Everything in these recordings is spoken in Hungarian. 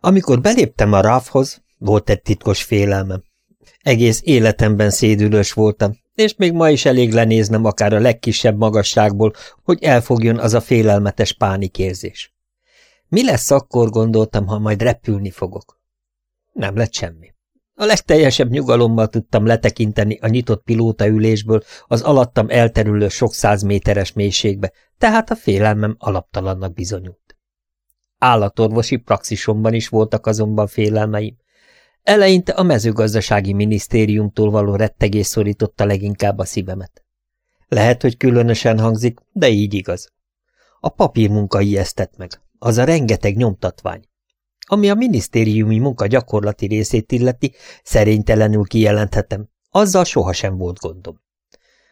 Amikor beléptem a ráfhoz, volt egy titkos félelmem. Egész életemben szédülős voltam, és még ma is elég lenéznem akár a legkisebb magasságból, hogy elfogjon az a félelmetes pánikérzés. Mi lesz akkor, gondoltam, ha majd repülni fogok? Nem lett semmi. A legteljesebb nyugalommal tudtam letekinteni a nyitott pilótaülésből az alattam elterülő sok száz méteres mélységbe, tehát a félelmem alaptalannak bizonyult. Állatorvosi praxisomban is voltak azonban félelmeim. Eleinte a mezőgazdasági minisztériumtól való rettegés szorította leginkább a szívemet. Lehet, hogy különösen hangzik, de így igaz. A papírmunka ijesztett meg, az a rengeteg nyomtatvány. Ami a minisztériumi munka gyakorlati részét illeti, szerénytelenül kijelenthetem, azzal sohasem volt gondom.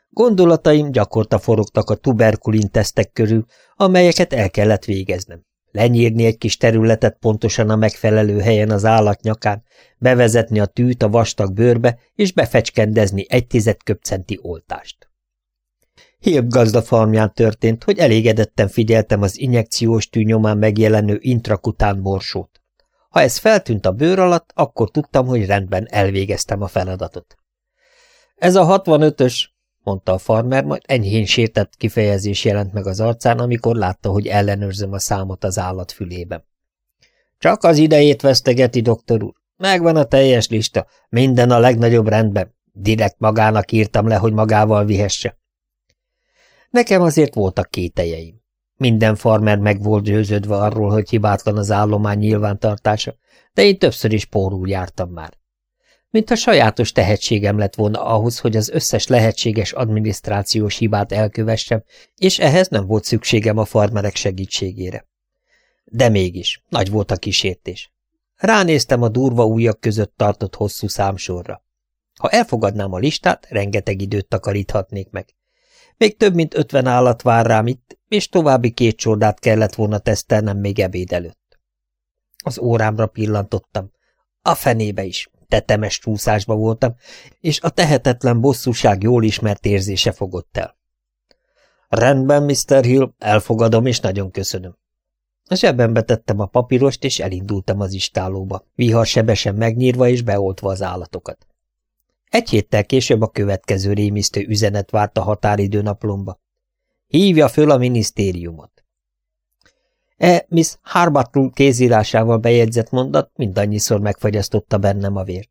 Gondolataim gyakorta forogtak a tuberkulin tesztek körül, amelyeket el kellett végeznem. Lenyírni egy kis területet pontosan a megfelelő helyen az állat nyakán, bevezetni a tűt a vastag bőrbe, és befecskendezni egy tized köpcenti oltást. Hilb gazda farmján történt, hogy elégedetten figyeltem az injekciós tű megjelenő intrakután morsót. Ha ez feltűnt a bőr alatt, akkor tudtam, hogy rendben elvégeztem a feladatot. Ez a 65-ös, mondta a farmer, majd enyhén sértett kifejezés jelent meg az arcán, amikor látta, hogy ellenőrzöm a számot az állat fülében. Csak az idejét vesztegeti, doktor úr. Megvan a teljes lista, minden a legnagyobb rendben. Direkt magának írtam le, hogy magával vihesse. Nekem azért voltak kételjeim. Minden farmer meg volt győződve arról, hogy hibátlan az állomány nyilvántartása, de én többször is pórul jártam már. Mint a sajátos tehetségem lett volna ahhoz, hogy az összes lehetséges adminisztrációs hibát elkövessem, és ehhez nem volt szükségem a farmerek segítségére. De mégis, nagy volt a kísértés. Ránéztem a durva ujjak között tartott hosszú számsorra. Ha elfogadnám a listát, rengeteg időt takaríthatnék meg. Még több mint ötven állat vár rám itt, és további két csordát kellett volna tesztelnem még ebéd előtt. Az órámra pillantottam. A fenébe is, tetemes csúszásba voltam, és a tehetetlen bosszúság jól ismert érzése fogott el. Rendben, Mr. Hill, elfogadom, és nagyon köszönöm. A zsebembe tettem a papírost, és elindultam az istálóba, vihar sebesen megnyírva és beoltva az állatokat. Egy héttel később a következő rémisztő üzenet várt a határidő naplomba. Hívja föl a minisztériumot. E Miss Harbattul kézírásával bejegyzett mondat mindannyiszor megfagyasztotta bennem a vért.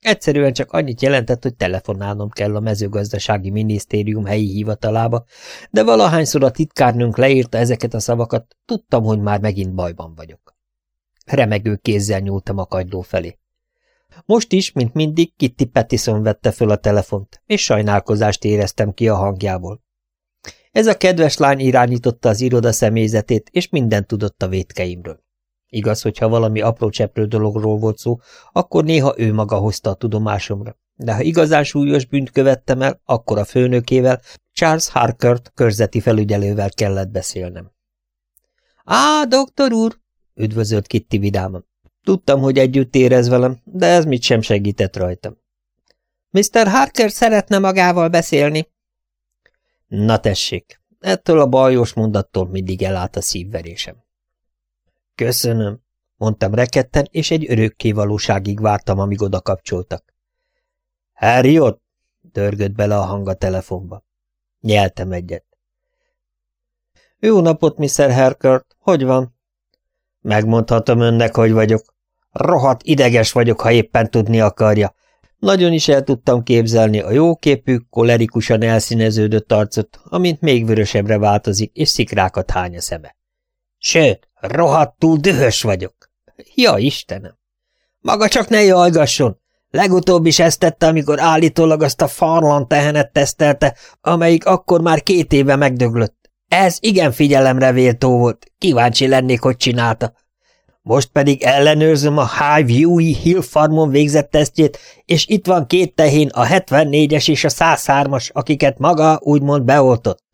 Egyszerűen csak annyit jelentett, hogy telefonálnom kell a mezőgazdasági minisztérium helyi hivatalába, de valahányszor a titkárnőnk leírta ezeket a szavakat, tudtam, hogy már megint bajban vagyok. Remegő kézzel nyúltam a kagyló felé. Most is, mint mindig, Kitty Pettison vette föl a telefont, és sajnálkozást éreztem ki a hangjából. Ez a kedves lány irányította az iroda személyzetét, és mindent tudott a vétkeimről. Igaz, hogyha valami apró cseprő dologról volt szó, akkor néha ő maga hozta a tudomásomra. De ha igazán súlyos bűnt követtem el, akkor a főnökével, Charles Harkert körzeti felügyelővel kellett beszélnem. – Á, doktor úr! – üdvözölt Kitty vidáman. Tudtam, hogy együtt érez velem, de ez mit sem segített rajtam. Mr. Harker szeretne magával beszélni. Na tessék, ettől a bajos mondattól mindig elállt a szívverésem. Köszönöm, mondtam reketten, és egy örökké valóságig vártam, amíg oda kapcsoltak. Harriot? dörgött bele a hang a telefonba. Nyeltem egyet. Jó napot, Mr. Harkert, hogy van? Megmondhatom önnek, hogy vagyok. Rohadt ideges vagyok, ha éppen tudni akarja. Nagyon is el tudtam képzelni a jóképű, kolerikusan elszíneződött arcot, amint még vörösebbre változik, és szikrákat hány a szeme. Sőt, rohadtul dühös vagyok. Ja, Istenem! Maga csak ne jajgasson! Legutóbb is ezt tette, amikor állítólag azt a farlan tehenet tesztelte, amelyik akkor már két éve megdöglött. Ez igen figyelemre véltó volt. Kíváncsi lennék, hogy csinálta. Most pedig ellenőrzöm a Highview-i Hill Farmon végzett tesztjét, és itt van két tehén, a 74-es és a 103-as, akiket maga úgymond beoltott.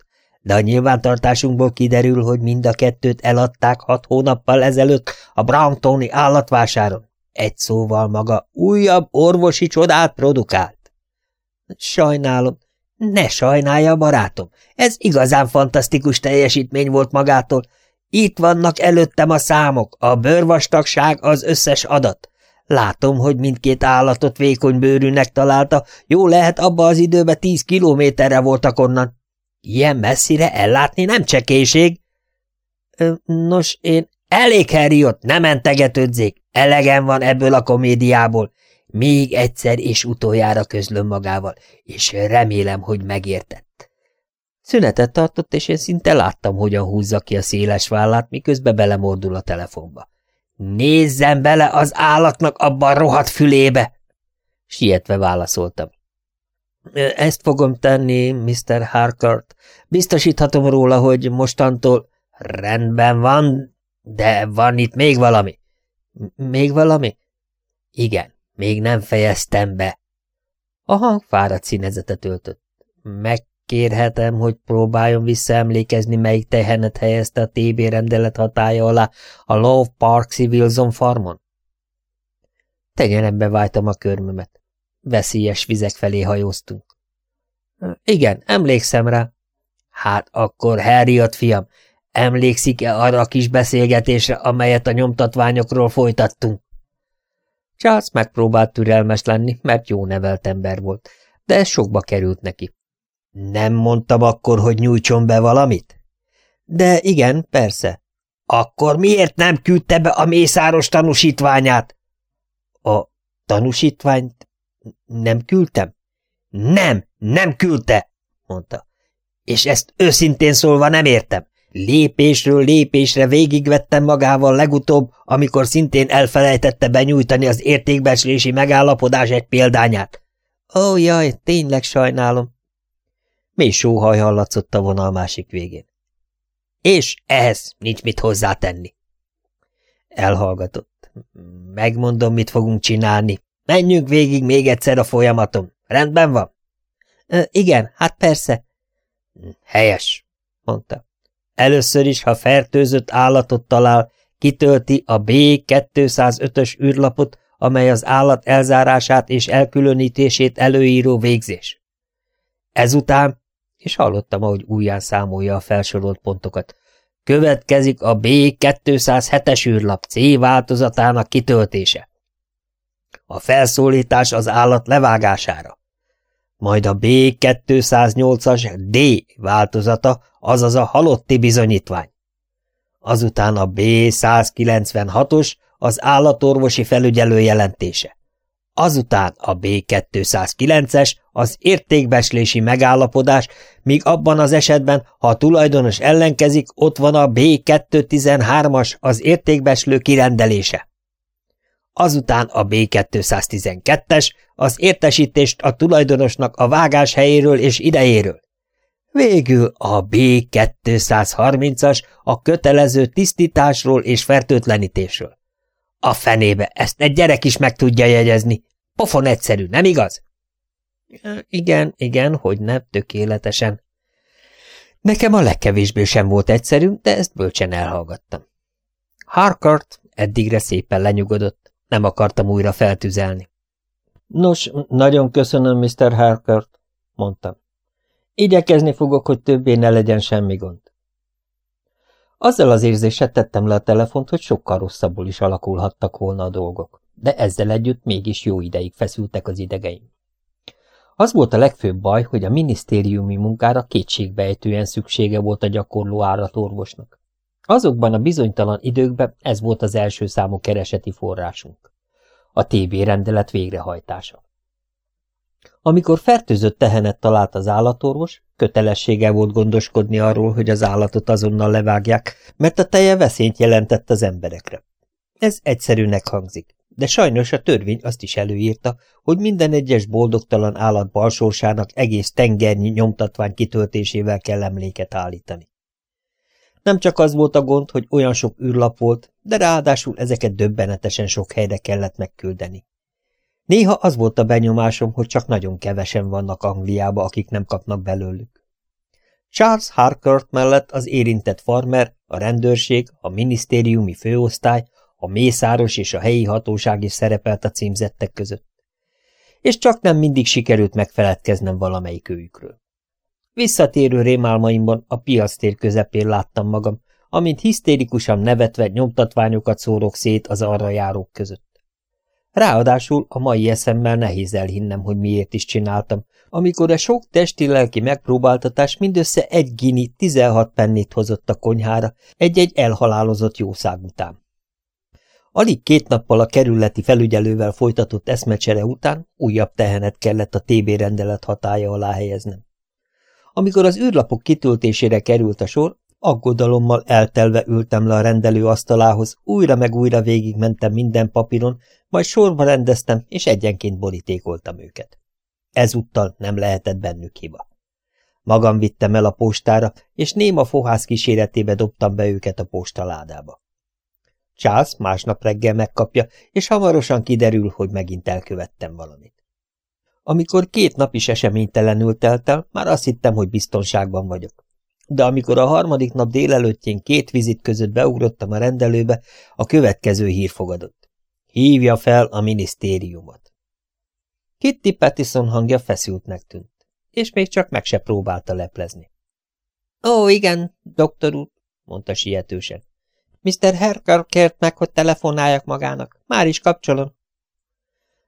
De a nyilvántartásunkból kiderül, hogy mind a kettőt eladták hat hónappal ezelőtt a Browntoni állatvásáron. Egy szóval maga újabb orvosi csodát produkált. Sajnálom. Ne sajnálja, barátom. Ez igazán fantasztikus teljesítmény volt magától, Itt vannak előttem a számok, a bőrvastagság, az összes adat. Látom, hogy mindkét állatot vékony bőrűnek találta, jó lehet abba az időben tíz kilométerre voltak onnan. Ilyen messzire ellátni nem csekéség. Nos, én elég Harryot, nem mentegetődzék, elegem van ebből a komédiából. Még egyszer és utoljára közlöm magával, és remélem, hogy megértett. Szünetet tartott, és én szinte láttam, hogyan húzza ki a széles vállát, miközben belemordul a telefonba. Nézzen bele az állatnak abban rohadt fülébe! Sietve válaszoltam. Ezt fogom tenni, Mr. Harkart. Biztosíthatom róla, hogy mostantól rendben van, de van itt még valami. Még valami? Igen, még nem fejeztem be. A hang fáradt színezetet öltött. Megkérhetem, hogy próbáljon visszaemlékezni, melyik tehenet helyezte a TB rendelet hatája alá a Love Park Civilzon farmon? Tenyerembe váltam a körmömet. Veszélyes vizek felé hajóztunk. Igen, emlékszem rá. Hát akkor, Harriot fiam, emlékszik-e arra a kis beszélgetésre, amelyet a nyomtatványokról folytattunk? Charles megpróbált türelmes lenni, mert jó nevelt ember volt, de ez sokba került neki. Nem mondtam akkor, hogy nyújtson be valamit? De igen, persze. Akkor miért nem küldte be a mészáros tanúsítványát? A tanúsítványt nem küldtem? Nem, nem küldte, mondta. És ezt őszintén szólva nem értem. Lépésről lépésre végigvettem magával legutóbb, amikor szintén elfelejtette benyújtani az értékbecslési megállapodás egy példányát. Ó, jaj, tényleg sajnálom. Mély sóhaj hallatszott a vonal másik végén. És ehhez nincs mit hozzátenni. Elhallgatott. Megmondom, mit fogunk csinálni. Menjünk végig még egyszer a folyamaton. Rendben van? Ö, igen, hát persze. Helyes, mondta. Először is, ha fertőzött állatot talál, kitölti a B205-ös űrlapot, amely az állat elzárását és elkülönítését előíró végzés. Ezután, és hallottam, ahogy újján számolja a felsorolt pontokat, következik a B207-es űrlap C változatának kitöltése. A felszólítás az állat levágására majd a B208-as D változata, azaz a halotti bizonyítvány. Azután a B196-os az állatorvosi felügyelő jelentése. Azután a B209-es az értékbeslési megállapodás, míg abban az esetben, ha a tulajdonos ellenkezik, ott van a B213-as az értékbeslő kirendelése azután a B212-es, az értesítést a tulajdonosnak a vágás helyéről és idejéről. Végül a B230-as a kötelező tisztításról és fertőtlenítésről. A fenébe, ezt egy gyerek is meg tudja jegyezni. Pofon egyszerű, nem igaz? Igen, igen, hogy nem tökéletesen. Nekem a legkevésbé sem volt egyszerű, de ezt bölcsen elhallgattam. Harkart eddigre szépen lenyugodott. Nem akartam újra feltüzelni. Nos, nagyon köszönöm, Mr. Harkert, mondtam. Igyekezni fogok, hogy többé ne legyen semmi gond. Azzal az érzéssel tettem le a telefont, hogy sokkal rosszabbul is alakulhattak volna a dolgok, de ezzel együtt mégis jó ideig feszültek az idegeim. Az volt a legfőbb baj, hogy a minisztériumi munkára kétségbejtően szüksége volt a gyakorló állatorvosnak. Azokban a bizonytalan időkben ez volt az első számú kereseti forrásunk. A TB rendelet végrehajtása. Amikor fertőzött tehenet talált az állatorvos, kötelessége volt gondoskodni arról, hogy az állatot azonnal levágják, mert a teje veszélyt jelentett az emberekre. Ez egyszerűnek hangzik, de sajnos a törvény azt is előírta, hogy minden egyes boldogtalan állat balsorsának egész tengernyi nyomtatvány kitöltésével kell emléket állítani. Nem csak az volt a gond, hogy olyan sok űrlap volt, de ráadásul ezeket döbbenetesen sok helyre kellett megküldeni. Néha az volt a benyomásom, hogy csak nagyon kevesen vannak Angliába, akik nem kapnak belőlük. Charles Harcourt mellett az érintett farmer, a rendőrség, a minisztériumi főosztály, a mészáros és a helyi hatóság is szerepelt a címzettek között. És csak nem mindig sikerült megfeledkeznem valamelyik őjükről. Visszatérő rémálmaimban a piactér közepén láttam magam, amint hisztérikusan nevetve nyomtatványokat szórok szét az arra járók között. Ráadásul a mai eszemmel nehéz elhinnem, hogy miért is csináltam, amikor a sok testi-lelki megpróbáltatás mindössze egy gini 16 pennit hozott a konyhára egy-egy elhalálozott jószág után. Alig két nappal a kerületi felügyelővel folytatott eszmecsere után újabb tehenet kellett a TB rendelet hatája alá helyeznem. Amikor az űrlapok kitöltésére került a sor, aggodalommal eltelve ültem le a rendelő asztalához, újra meg újra végigmentem minden papíron, majd sorba rendeztem, és egyenként borítékoltam őket. Ezúttal nem lehetett bennük hiba. Magam vittem el a postára, és néma fohász kíséretébe dobtam be őket a postaládába. Charles másnap reggel megkapja, és hamarosan kiderül, hogy megint elkövettem valamit. Amikor két nap is eseménytelenül telt el, már azt hittem, hogy biztonságban vagyok. De amikor a harmadik nap délelőttjén két vizit között beugrottam a rendelőbe, a következő hír fogadott. Hívja fel a minisztériumot. Kitty Pattison hangja feszültnek tűnt, és még csak meg se próbálta leplezni. Ó, igen, doktor úr, mondta sietősen. Mr. Herker kért meg, hogy telefonáljak magának. Már is kapcsolom.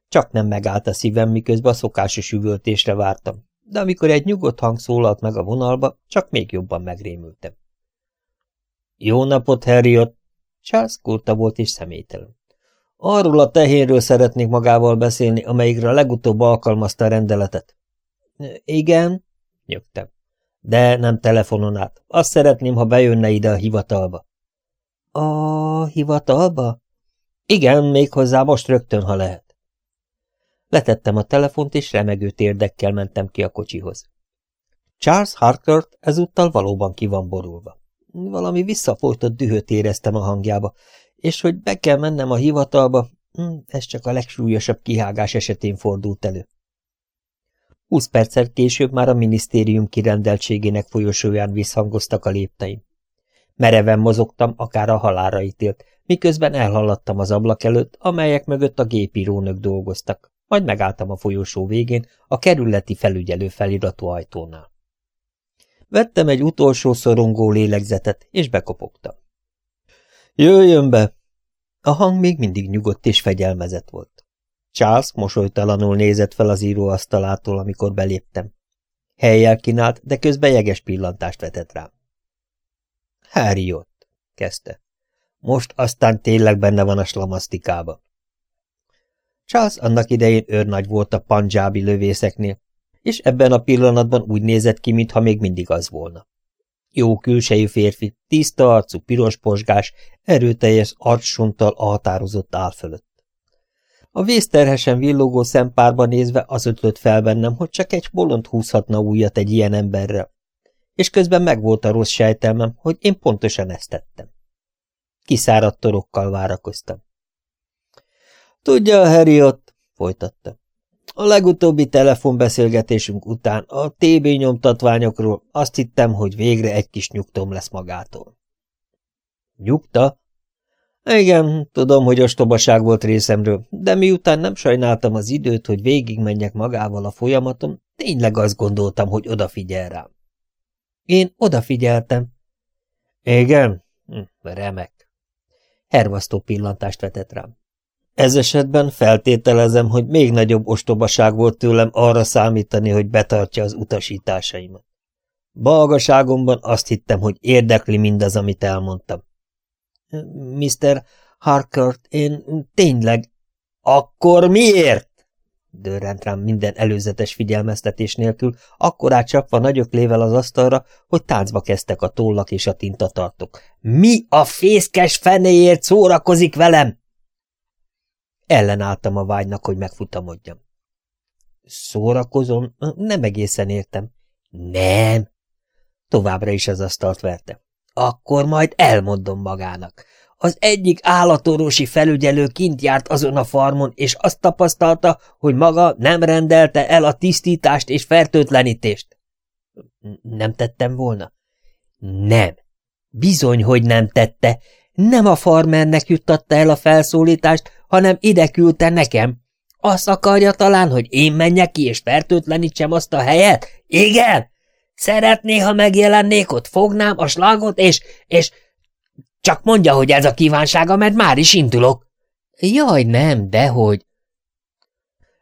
Csak nem megállt a szívem, miközben a szokásos üvöltésre vártam, de amikor egy nyugodt hang szólalt meg a vonalba, csak még jobban megrémültem. Jó napot, Harriot! Charles kurta volt és személytelen. Arról a tehénről szeretnék magával beszélni, amelyikre legutóbb alkalmazta a rendeletet. Igen, nyögtem. De nem telefonon át. Azt szeretném, ha bejönne ide a hivatalba. A hivatalba? Igen, méghozzá most rögtön, ha lehet. Letettem a telefont, és remegő térdekkel mentem ki a kocsihoz. Charles Harkert ezúttal valóban ki van borulva. Valami visszafolytott dühöt éreztem a hangjába, és hogy be kell mennem a hivatalba, hm, ez csak a legsúlyosabb kihágás esetén fordult elő. Húsz perccel később már a minisztérium kirendeltségének folyosóján visszhangoztak a lépteim. Mereven mozogtam, akár a halára ítélt, miközben elhaladtam az ablak előtt, amelyek mögött a gépírónök dolgoztak, majd megálltam a folyosó végén, a kerületi felügyelő feliratú ajtónál. Vettem egy utolsó szorongó lélegzetet, és bekopogtam. Jöjjön be! A hang még mindig nyugodt és fegyelmezett volt. Charles mosolytalanul nézett fel az íróasztalától, amikor beléptem. Helyjel kínált, de közben jeges pillantást vetett rám. Harry ott, kezdte. Most aztán tényleg benne van a slamasztikába. Charles annak idején őrnagy volt a panjábi lövészeknél, és ebben a pillanatban úgy nézett ki, mintha még mindig az volna. Jó külsejű férfi, tiszta arcú, piros posgás, erőteljes arcsonttal a határozott áll fölött. A vészterhesen villogó szempárba nézve az ötlött fel bennem, hogy csak egy bolond húzhatna újat egy ilyen emberrel, és közben megvolt a rossz sejtelmem, hogy én pontosan ezt tettem. Kiszáradt torokkal várakoztam. Tudja, Harry ott, folytatta. A legutóbbi telefonbeszélgetésünk után a TB nyomtatványokról azt hittem, hogy végre egy kis nyugtom lesz magától. Nyugta? Igen, tudom, hogy ostobaság volt részemről, de miután nem sajnáltam az időt, hogy végigmenjek magával a folyamaton, tényleg azt gondoltam, hogy odafigyel rám. Én odafigyeltem. Igen? Hm, remek. Hervasztó pillantást vetett rám. Ez esetben feltételezem, hogy még nagyobb ostobaság volt tőlem arra számítani, hogy betartja az utasításaimat. Balgaságomban azt hittem, hogy érdekli mindaz, amit elmondtam. Mr. Harkert, én tényleg... Akkor miért? dörrent rám minden előzetes figyelmeztetés nélkül, akkor átcsapva nagyöklével az asztalra, hogy táncba kezdtek a tollak és a tintatartok. Mi a fészkes fenéért szórakozik velem? Ellenálltam a vágynak, hogy megfutamodjam. Szórakozom? Nem egészen értem. Nem. Továbbra is az asztalt verte. Akkor majd elmondom magának. Az egyik állatorvosi felügyelő kint járt azon a farmon, és azt tapasztalta, hogy maga nem rendelte el a tisztítást és fertőtlenítést. Nem tettem volna? Nem. Bizony, hogy nem tette. Nem a farmernek juttatta el a felszólítást, hanem ide küldte nekem. Azt akarja talán, hogy én menjek ki és fertőtlenítsem azt a helyet? Igen? Szeretné, ha megjelennék ott, fognám a slagot, és, és Csak mondja, hogy ez a kívánsága, mert már is indulok. Jaj, nem, dehogy.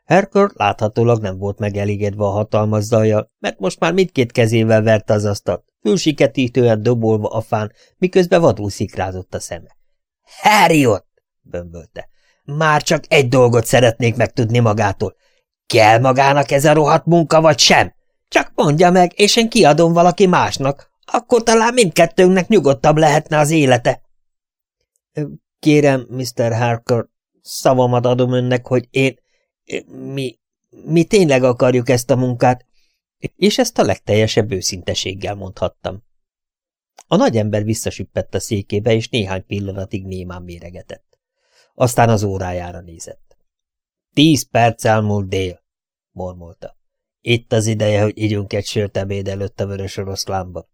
Herkör láthatólag nem volt megelégedve a hatalmas zajjal, mert most már mindkét kezével verte az asztalt, fülsiketítően dobolva a fán, miközben vadul szikrázott a szeme. – Harriot! – bömbölte. – Már csak egy dolgot szeretnék megtudni magától. Kell magának ez a rohadt munka, vagy sem? Csak mondja meg, és én kiadom valaki másnak, akkor talán mindkettőnknek nyugodtabb lehetne az élete. – Kérem, Mr. Harker, szavamat adom önnek, hogy én mi, mi tényleg akarjuk ezt a munkát, és ezt a legteljesebb őszinteséggel mondhattam. A nagyember visszasüppett a székébe, és néhány pillanatig némán méregetett. Aztán az órájára nézett. Tíz perc elmúlt dél, mormolta. Itt az ideje, hogy ígyunk egy sört ebéd előtt a vörös oroszlánba.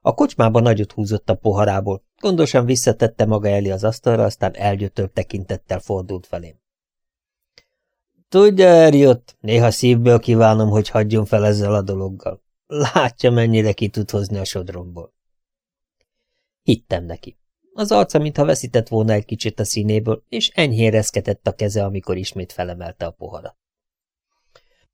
A kocsmában nagyot húzott a poharából, gondosan visszatette maga elé az asztalra, aztán elgyötört tekintettel fordult felém. Tudja, Eriott, néha szívből kívánom, hogy hagyjon fel ezzel a dologgal. Látja, mennyire ki tud hozni a sodromból. Hittem neki. Az arca, mintha veszített volna egy kicsit a színéből, és enyhén reszketett a keze, amikor ismét felemelte a poharat.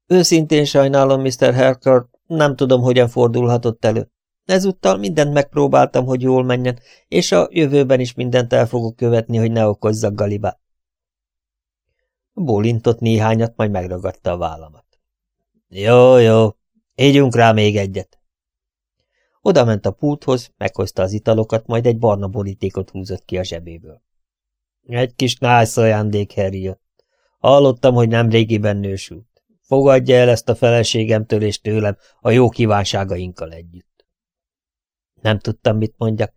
Őszintén sajnálom, Mr. Harker, nem tudom, hogyan fordulhatott elő. Ezúttal mindent megpróbáltam, hogy jól menjen, és a jövőben is mindent el fogok követni, hogy ne okozzak galibát. Bólintott néhányat, majd megragadta a vállamat. Jó, jó, égyünk rá még egyet. Oda ment a pulthoz, meghozta az italokat, majd egy barna borítékot húzott ki a zsebéből. Egy kis nász ajándék, Harriet. Hallottam, hogy nem régiben nősült. Fogadja el ezt a feleségemtől és tőlem a jó kívánságainkkal együtt. Nem tudtam, mit mondjak.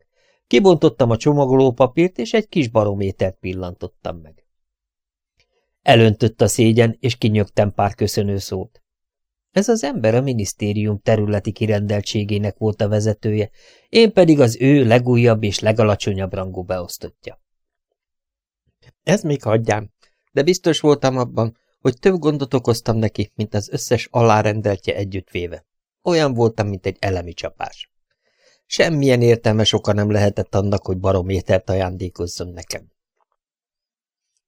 Kibontottam a csomagolópapírt, és egy kis barométert pillantottam meg. Elöntött a szégyen, és kinyögtem pár köszönő szót. Ez az ember a minisztérium területi kirendeltségének volt a vezetője, én pedig az ő legújabb és legalacsonyabb rangú beosztottja. Ez még hagyjám, de biztos voltam abban, hogy több gondot okoztam neki, mint az összes alárendeltje együttvéve. Olyan voltam, mint egy elemi csapás. Semmilyen értelmes oka nem lehetett annak, hogy barométert ajándékozzon nekem.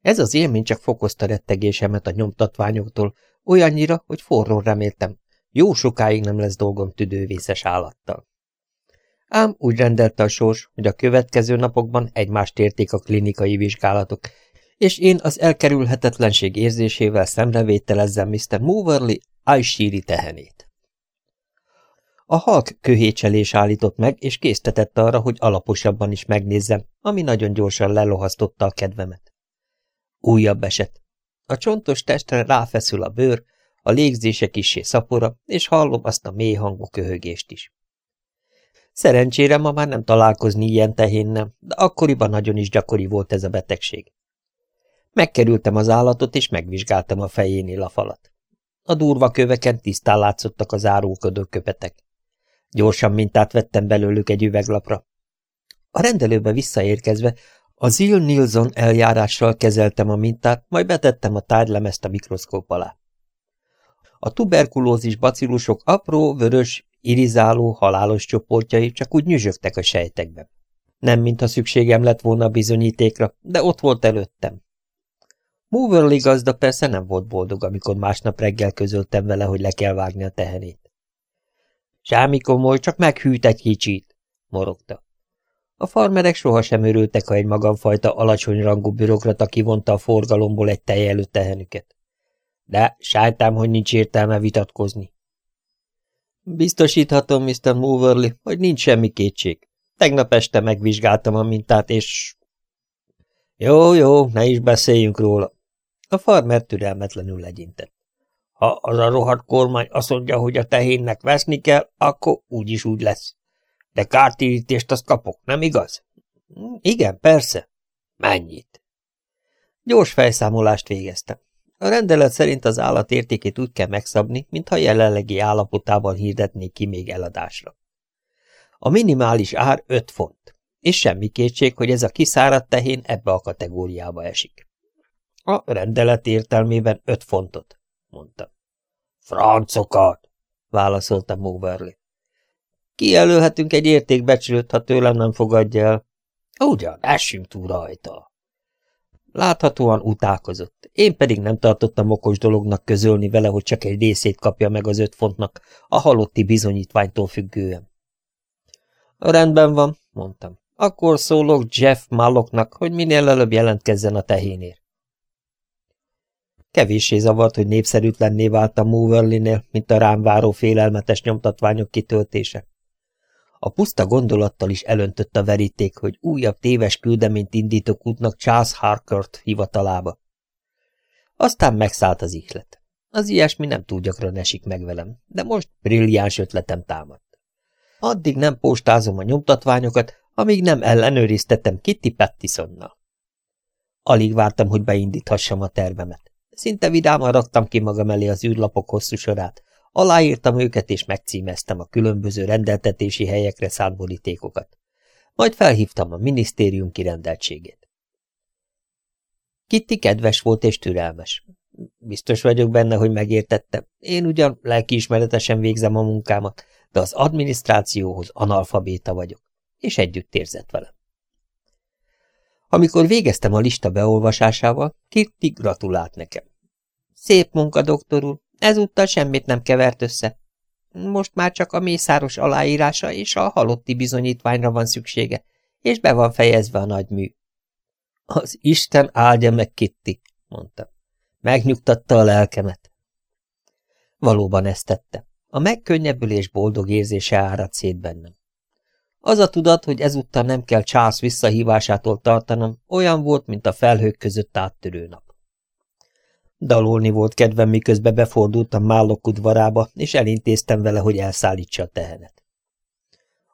Ez az élmény csak fokozta rettegésemet a nyomtatványoktól, olyannyira, hogy forró reméltem, jó sokáig nem lesz dolgom tüdővészes állattal. Ám úgy rendelte a sors, hogy a következő napokban egymást érték a klinikai vizsgálatok, és én az elkerülhetetlenség érzésével szemrevételezzem Mr. Moverly Aishiri tehenét. A halk köhécselés állított meg, és késztetett arra, hogy alaposabban is megnézzem, ami nagyon gyorsan lelohasztotta a kedvemet. Újabb eset. A csontos testre ráfeszül a bőr, a légzése kissé szapora, és hallom azt a mély hangú köhögést is. Szerencsére ma már nem találkozni ilyen tehénnel, de akkoriban nagyon is gyakori volt ez a betegség. Megkerültem az állatot, és megvizsgáltam a fejénél a falat. A durva köveken tisztán látszottak az árulkodó köpetek. Gyorsan mintát vettem belőlük egy üveglapra. A rendelőbe visszaérkezve a Zil Nilsson eljárással kezeltem a mintát, majd betettem a tárgylemezt a mikroszkóp alá. A tuberkulózis bacillusok apró, vörös, irizáló, halálos csoportjai csak úgy nyüzsögtek a sejtekben. Nem, mintha szükségem lett volna bizonyítékra, de ott volt előttem. Moverly gazda persze nem volt boldog, amikor másnap reggel közöltem vele, hogy le kell vágni a tehenét. Sámi komoly, csak meghűt egy kicsit, morogta. A farmerek sohasem örültek, ha egy magamfajta alacsony rangú bürokrata kivonta a forgalomból egy tejelő tehenüket. De sájtám, hogy nincs értelme vitatkozni. Biztosíthatom, Mr. Moverly, hogy nincs semmi kétség. Tegnap este megvizsgáltam a mintát, és... Jó, jó, ne is beszéljünk róla. A farmer türelmetlenül legyintett. Ha az a rohadt kormány azt mondja, hogy a tehénnek veszni kell, akkor úgyis úgy lesz. De kártérítést azt kapok, nem igaz? Igen, persze. Mennyit? Gyors fejszámolást végeztem. A rendelet szerint az állat értékét úgy kell megszabni, mintha jelenlegi állapotában hirdetnék ki még eladásra. A minimális ár 5 font, és semmi kétség, hogy ez a kiszáradt tehén ebbe a kategóriába esik. A rendelet értelmében 5 fontot, mondta. Francokat, válaszolta Moverly. Kijelölhetünk egy értékbecsülőt, ha tőlem nem fogadja el. Ugyan, essünk túl rajta. Láthatóan utálkozott, én pedig nem tartottam okos dolognak közölni vele, hogy csak egy részét kapja meg az öt fontnak, a halotti bizonyítványtól függően. Rendben van, mondtam. Akkor szólok Jeff Mallocknak, hogy minél előbb jelentkezzen a tehénér. Kevéssé zavart, hogy népszerűtlenné vált a Moverly-nél, mint a rám váró félelmetes nyomtatványok kitöltése. A puszta gondolattal is elöntött a veríték, hogy újabb téves küldeményt indítok útnak Charles Harkert hivatalába. Aztán megszállt az ihlet. Az ilyesmi nem túl gyakran esik meg velem, de most brilliáns ötletem támadt. Addig nem postázom a nyomtatványokat, amíg nem ellenőriztetem Kitty Pattisonnal. Alig vártam, hogy beindíthassam a tervemet. Szinte vidáman raktam ki magam elé az űrlapok hosszú sorát, aláírtam őket és megcímeztem a különböző rendeltetési helyekre szánt borítékokat. Majd felhívtam a minisztérium kirendeltségét. Kitty kedves volt és türelmes. Biztos vagyok benne, hogy megértettem. Én ugyan lelkiismeretesen végzem a munkámat, de az adminisztrációhoz analfabéta vagyok, és együtt érzett velem. Amikor végeztem a lista beolvasásával, Kitty gratulált nekem. Szép munka, doktor úr, ezúttal semmit nem kevert össze. Most már csak a mészáros aláírása és a halotti bizonyítványra van szüksége, és be van fejezve a nagy mű. Az Isten áldja meg, Kitty, mondta. Megnyugtatta a lelkemet. Valóban ezt tette. A megkönnyebbülés boldog érzése áradt szét bennem. Az a tudat, hogy ezúttal nem kell Charles visszahívásától tartanom, olyan volt, mint a felhők között áttörő nap. Dalolni volt kedvem, miközben befordultam Mállok udvarába, és elintéztem vele, hogy elszállítsa a tehenet.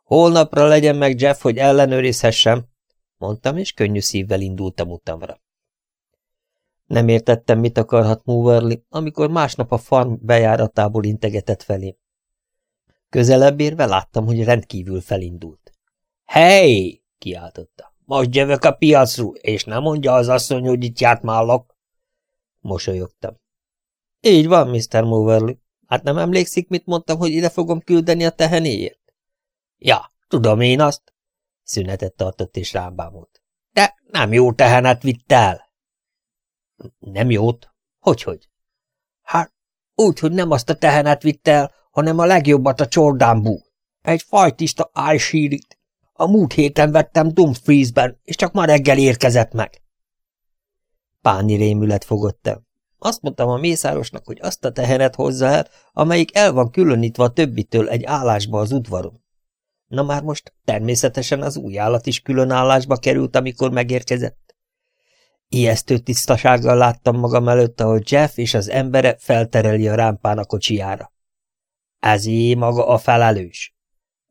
Holnapra legyen meg Jeff, hogy ellenőrizhessem, mondtam, és könnyű szívvel indultam utamra. Nem értettem, mit akarhat Moverly, amikor másnap a farm bejáratából integetett felém. Közelebb érve láttam, hogy rendkívül felindult. Hey! kiáltotta. Most jövök a piacról, és nem mondja az asszony, hogy itt járt mállok. Mosolyogtam. Így van, Mr. Moverly. Hát nem emlékszik, mit mondtam, hogy ide fogom küldeni a tehenéért? Ja, tudom én azt. Szünetet tartott és rábámolt. De nem jó tehenet vitt el. Nem jót? Hogyhogy? Hát, úgy, hogy nem azt a tehenet vitt el, hanem a legjobbat a csordánbú. Egy fajtista álsírit. A múlt héten vettem Dumfriesben, és csak ma reggel érkezett meg. Páni rémület fogott el. Azt mondtam a mészárosnak, hogy azt a tehenet hozza el, amelyik el van különítve a többitől egy állásba az udvaron. Na már most természetesen az új állat is külön állásba került, amikor megérkezett. Ijesztő tisztasággal láttam magam előtt, ahogy Jeff és az embere feltereli a rámpán a kocsijára. Ezé maga a felelős,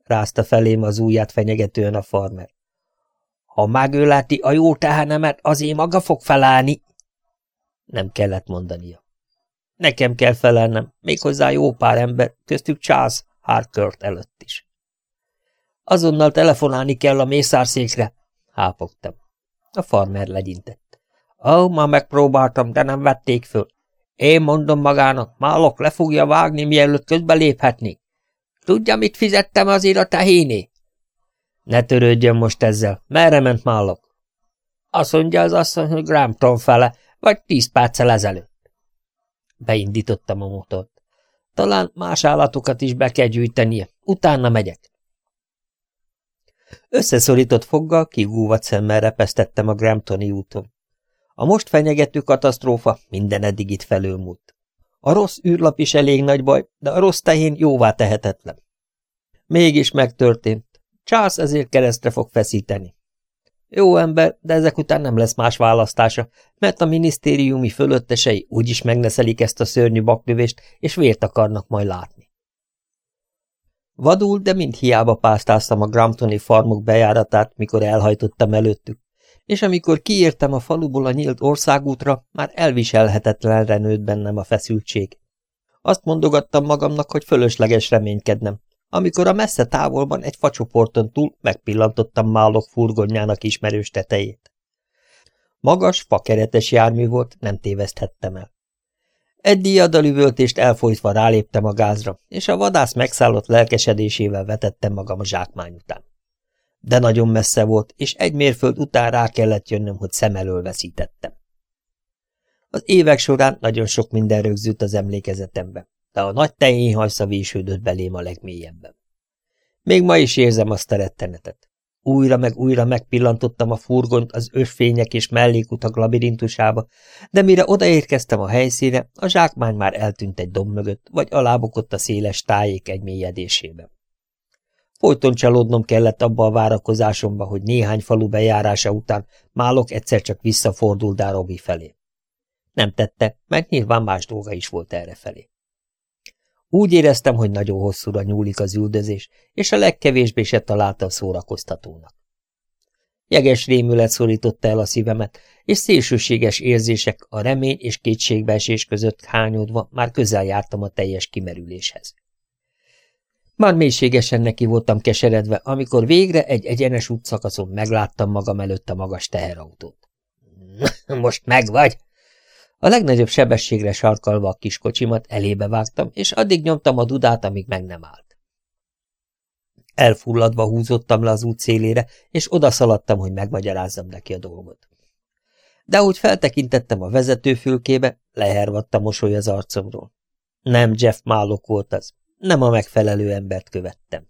rázta felém az ujját fenyegetően a farmer. Ha megöleti a jó tehenemet, azért maga fog felállni. Nem kellett mondania. Nekem kell felelnem, méghozzá jó pár ember, köztük Charles Harkert előtt is. Azonnal telefonálni kell a mészárszékre, hápogtam. A farmer legyintett. Ó, oh, ma megpróbáltam, de nem vették föl. Én mondom magának, Málok le fogja vágni, mielőtt közbe léphetni. Tudja, mit fizettem azért a tehéné? Ne törődjön most ezzel. Merre ment Málok? Azt mondja az asszony, hogy Grampton fele, vagy tíz perccel ezelőtt. Beindítottam a motort. Talán más állatokat is be kell gyűjtenie. Utána megyek. Összeszorított foggal, kigúvat szemmel repesztettem a Gramptoni úton. A most fenyegető katasztrófa minden eddig itt felülmúlt. A rossz űrlap is elég nagy baj, de a rossz tehén jóvá tehetetlen. Mégis megtörtént. Charles ezért keresztre fog feszíteni. Jó ember, de ezek után nem lesz más választása, mert a minisztériumi fölöttesei úgyis megneszelik ezt a szörnyű baklövést, és vért akarnak majd látni. Vadul, de mind hiába pásztáztam a Gramptoni farmok bejáratát, mikor elhajtottam előttük, és amikor kiértem a faluból a nyílt országútra, már elviselhetetlenre nőtt bennem a feszültség. Azt mondogattam magamnak, hogy fölösleges reménykednem, amikor a messze távolban egy facsoporton túl megpillantottam Málok furgonjának ismerős tetejét. Magas, fakeretes jármű volt, nem téveszthettem el. Egy diadalüvöltést elfolytva ráléptem a gázra, és a vadász megszállott lelkesedésével vetettem magam a zsákmány után. De nagyon messze volt, és egy mérföld után rá kellett jönnöm, hogy szem elől veszítettem. Az évek során nagyon sok minden rögzült az emlékezetembe, de a nagy tehénhajsza vésődött belém a legmélyebben. Még ma is érzem azt a rettenetet. Újra meg újra megpillantottam a furgont az ösfények és mellékutak labirintusába, de mire odaérkeztem a helyszíne, a zsákmány már eltűnt egy domb mögött, vagy alábukott a széles tájék egy mélyedésében. Folyton csalódnom kellett abba a várakozásomba, hogy néhány falu bejárása után Málok egyszer csak visszafordul Darobi felé. Nem tette, mert nyilván más dolga is volt erre felé. Úgy éreztem, hogy nagyon hosszúra nyúlik az üldözés, és a legkevésbé se találtam szórakoztatónak. Jeges rémület szorította el a szívemet, és szélsőséges érzések a remény és kétségbeesés között hányódva már közel jártam a teljes kimerüléshez. Már mélységesen neki voltam keseredve, amikor végre egy egyenes útszakaszon megláttam magam előtt a magas teherautót. – Most megvagy! A legnagyobb sebességre sarkalva a kis kocsimat elébe vágtam, és addig nyomtam a dudát, amíg meg nem állt. Elfulladva húzottam le az út szélére, és odaszaladtam, hogy megmagyarázzam neki a dolgot. De ahogy feltekintettem a vezetőfülkébe, lehervadt a mosoly az arcomról. Nem Jeff Málok volt az, nem a megfelelő embert követtem.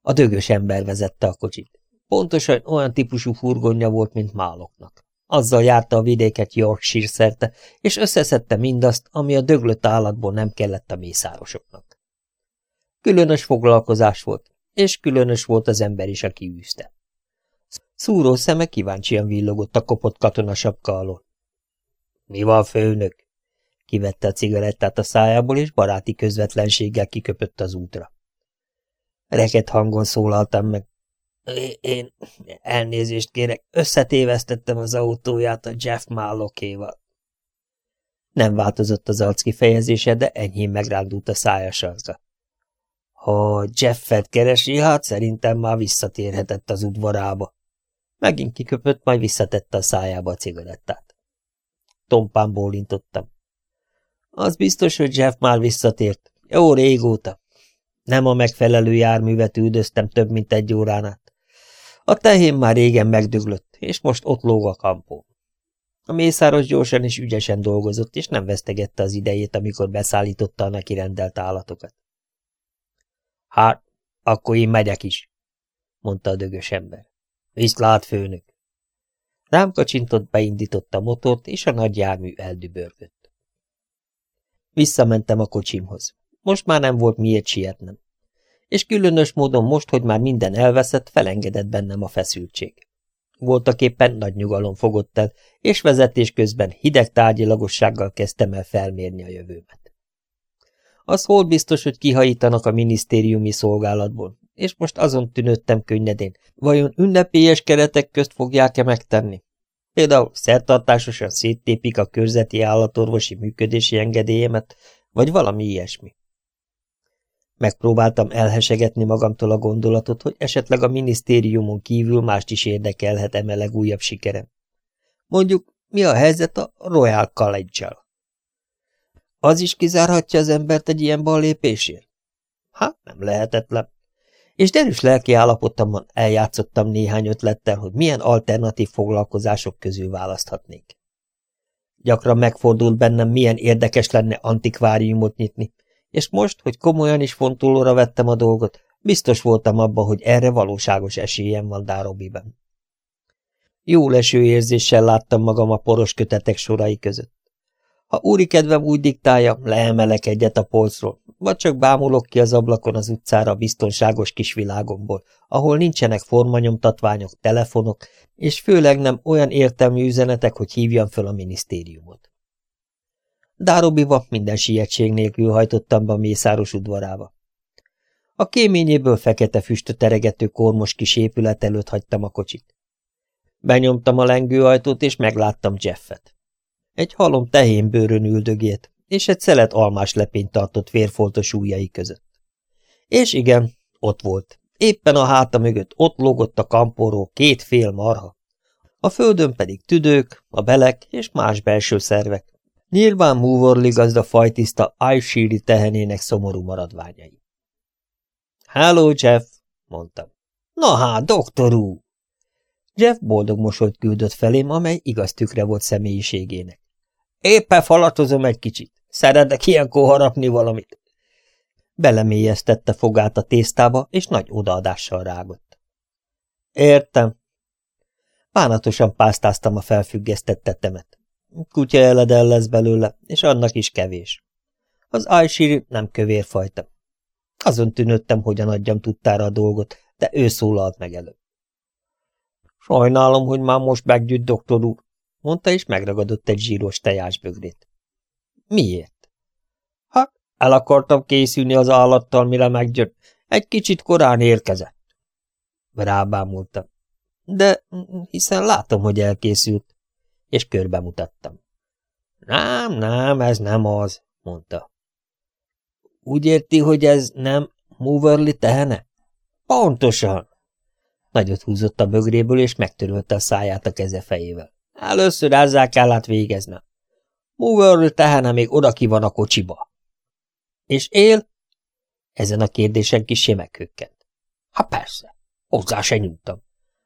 A dögös ember vezette a kocsit. Pontosan olyan típusú furgonja volt, mint Máloknak. Azzal járta a vidéket Yorkshire szerte, és összeszedte mindazt, ami a döglött állatból nem kellett a mészárosoknak. Különös foglalkozás volt, és különös volt az ember is, aki űzte. Szúró szeme kíváncsian villogott a kopott katonasapka alól. – Mi van, főnök? – kivette a cigarettát a szájából, és baráti közvetlenséggel kiköpött az útra. Reket hangon szólaltam meg. Én elnézést kérek, összetévesztettem az autóját a Jeff Mallokéval. Nem változott az arc kifejezése, de enyhén megrándult a szája sarka. Ha Jeffet keresi, hát szerintem már visszatérhetett az udvarába. Megint kiköpött, majd visszatette a szájába a cigarettát. Tompán bólintottam. Az biztos, hogy Jeff már visszatért. Jó régóta. Nem a megfelelő járművet üldöztem több mint egy órán át. A tehén már régen megdöglött, és most ott lóg a kampó. A mészáros gyorsan és ügyesen dolgozott, és nem vesztegette az idejét, amikor beszállította a neki rendelt állatokat. Hát, akkor én megyek is, mondta a dögös ember. Viszlát, főnök! Rám kacsintott, beindította a motort, és a nagy jármű eldübörgött. Visszamentem a kocsimhoz. Most már nem volt miért sietnem és különös módon most, hogy már minden elveszett, felengedett bennem a feszültség. Voltak éppen nagy nyugalom fogott el, és vezetés közben hideg tárgyilagossággal kezdtem el felmérni a jövőmet. Az hol biztos, hogy kihajítanak a minisztériumi szolgálatból, és most azon tűnöttem könnyedén, vajon ünnepélyes keretek közt fogják-e megtenni? Például szertartásosan széttépik a körzeti állatorvosi működési engedélyemet, vagy valami ilyesmi. Megpróbáltam elhesegetni magamtól a gondolatot, hogy esetleg a minisztériumon kívül mást is érdekelhet emeleg újabb sikerem. Mondjuk, mi a helyzet a Royal College-sal? Az is kizárhatja az embert egy ilyen ballépésért? Hát, nem lehetetlen. És derűs lelki állapotomban eljátszottam néhány ötlettel, hogy milyen alternatív foglalkozások közül választhatnék. Gyakran megfordult bennem, milyen érdekes lenne antikváriumot nyitni, és most, hogy komolyan is fontolóra vettem a dolgot, biztos voltam abba, hogy erre valóságos esélyem van Dárobiben. Jó leső érzéssel láttam magam a poros kötetek sorai között. Ha úri kedvem úgy diktálja, leemelek egyet a polcról, vagy csak bámulok ki az ablakon az utcára a biztonságos kis világomból, ahol nincsenek formanyomtatványok, telefonok, és főleg nem olyan értelmű üzenetek, hogy hívjam föl a minisztériumot. Dárobiva minden sietség nélkül hajtottam be mészáros udvarába. A kéményéből fekete füstöt teregető kormos kis épület előtt hagytam a kocsit. Benyomtam a lengőajtót, és megláttam Jeffet. Egy halom tehén bőrön üldögélt, és egy szelet almás lepényt tartott vérfoltos ujjai között. És igen, ott volt. Éppen a háta mögött ott lógott a kampóról két fél marha. A földön pedig tüdők, a belek és más belső szervek, Nyilván Moverly gazda fajtiszta Aishiri tehenének szomorú maradványai. Hello, Jeff, mondtam. Na hát, doktor úr! Jeff boldog mosolyt küldött felém, amely igaz tükre volt személyiségének. Éppen falatozom egy kicsit. Szeretek ilyenkor harapni valamit. Belemélyeztette fogát a tésztába, és nagy odaadással rágott. Értem. Bánatosan pásztáztam a felfüggesztett tetemet. Kutya eledel lesz belőle, és annak is kevés. Az ajsíri nem kövérfajta. Azon tűnöttem, hogyan adjam tudtára a dolgot, de ő szólalt meg előbb. Sajnálom, hogy már most meggyűjt, doktor úr, mondta, és megragadott egy zsíros tejásbögrét. Miért? Hát, el akartam készülni az állattal, mire meggyőtt. Egy kicsit korán érkezett. Rábámultam. De hiszen látom, hogy elkészült, és körbe mutattam. Nem, nem, ez nem az, mondta. Úgy érti, hogy ez nem Moverly tehene? Pontosan. Nagyot húzott a bögréből, és megtörölte a száját a keze fejével. Először ezzel kellett végeznem. Moverly tehene még oda ki van a kocsiba. És él? Ezen a kérdésen kisé meghökkent. Ha persze, hozzá se nyújtam.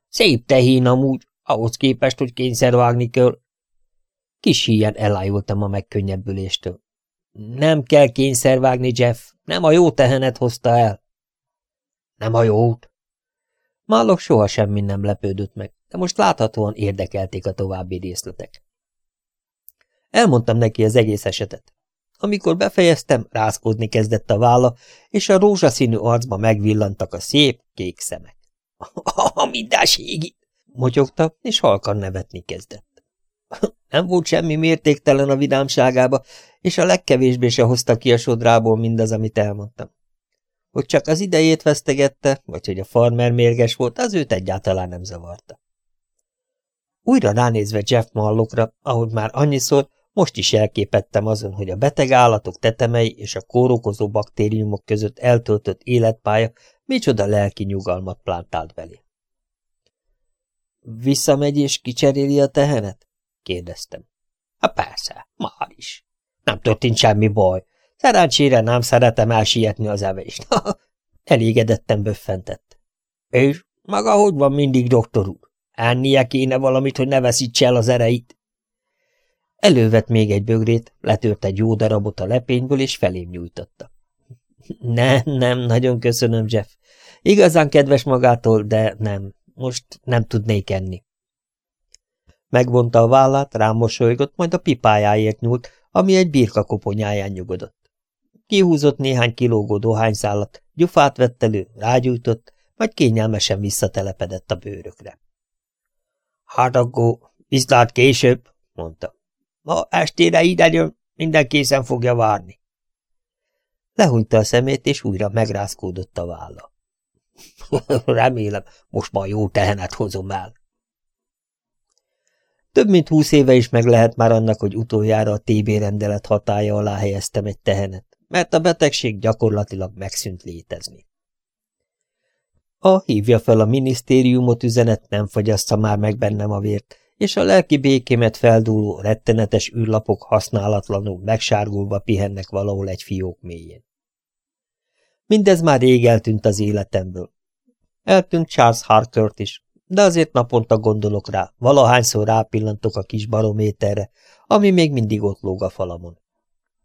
Szép tehén amúgy, ahhoz képest, hogy kényszervágni kell. Kis híján elájultam a megkönnyebbüléstől. Nem kell kényszervágni, Jeff, nem a jó tehenet hozta el. Nem a jót. Málok soha semmi nem lepődött meg, de most láthatóan érdekelték a további részletek. Elmondtam neki az egész esetet. Amikor befejeztem, rázkódni kezdett a válla, és a rózsaszínű arcba megvillantak a szép, kék szemek. – A mindenségi! – motyogta, és halkan nevetni kezdett. Nem volt semmi mértéktelen a vidámságába, és a legkevésbé se hozta ki a sodrából mindaz, amit elmondtam. Hogy csak az idejét vesztegette, vagy hogy a farmer mérges volt, az őt egyáltalán nem zavarta. Újra ránézve Jeff Mallokra, ahogy már annyiszor, most is elképettem azon, hogy a beteg állatok tetemei és a kórokozó baktériumok között eltöltött életpálya micsoda lelki nyugalmat plántált belé. Visszamegy és kicseréli a tehenet? kérdeztem. Hát persze, már is. Nem történt semmi baj. Szerencsére nem szeretem elsietni az evést. Elégedettem böffentett. És maga hogy van mindig, doktor úr? Ennie kéne valamit, hogy ne veszítse el az ereit. Elővett még egy bögrét, letört egy jó darabot a lepényből, és felém nyújtotta. Nem, nem, nagyon köszönöm, Jeff. Igazán kedves magától, de nem, most nem tudnék enni. Megvonta a vállát, rám mosolygott, majd a pipájáért nyúlt, ami egy birka koponyáján nyugodott. Kihúzott néhány kilógó dohányszálat, gyufát vett elő, rágyújtott, majd kényelmesen visszatelepedett a bőrökre. Hát akkor viszlát később, mondta. Ma estére ide jön, minden készen fogja várni. Lehúnyta a szemét, és újra megrázkódott a válla. Remélem, most már jó tehenet hozom el. Több mint húsz éve is meg lehet már annak, hogy utoljára a TB rendelet hatája alá helyeztem egy tehenet, mert a betegség gyakorlatilag megszűnt létezni. A hívja fel a minisztériumot üzenet nem fagyaszta már meg bennem a vért, és a lelki békémet feldúló, rettenetes űrlapok használatlanul, megsárgulva pihennek valahol egy fiók mélyén. Mindez már rég eltűnt az életemből. Eltűnt Charles Harkert is, de azért naponta gondolok rá, valahányszor rápillantok a kis barométerre, ami még mindig ott lóg a falamon.